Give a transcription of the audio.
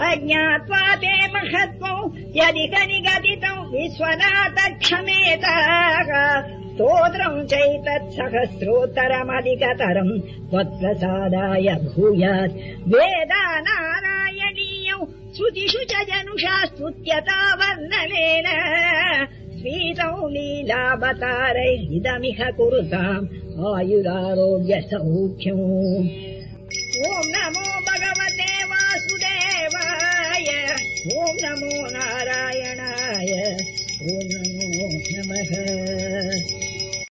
अज्ञात्वा ते महत्त्वौ यदिक निगदितौ विश्वनाथ क्षमेत स्तोत्रम् चैतत्सहस्रोत्तरमधिकतरम् त्वत्प्रसादाय भूयात्। वेदानारायणीयौ श्रुतिषु च जनुषा स्तुत्यता वर्णनेन। स्वीतौ लीलावतारैरिदमिह कुरुताम् आयुरारोग्य ॐ नमो नारायणाय। ॐ नमो नमः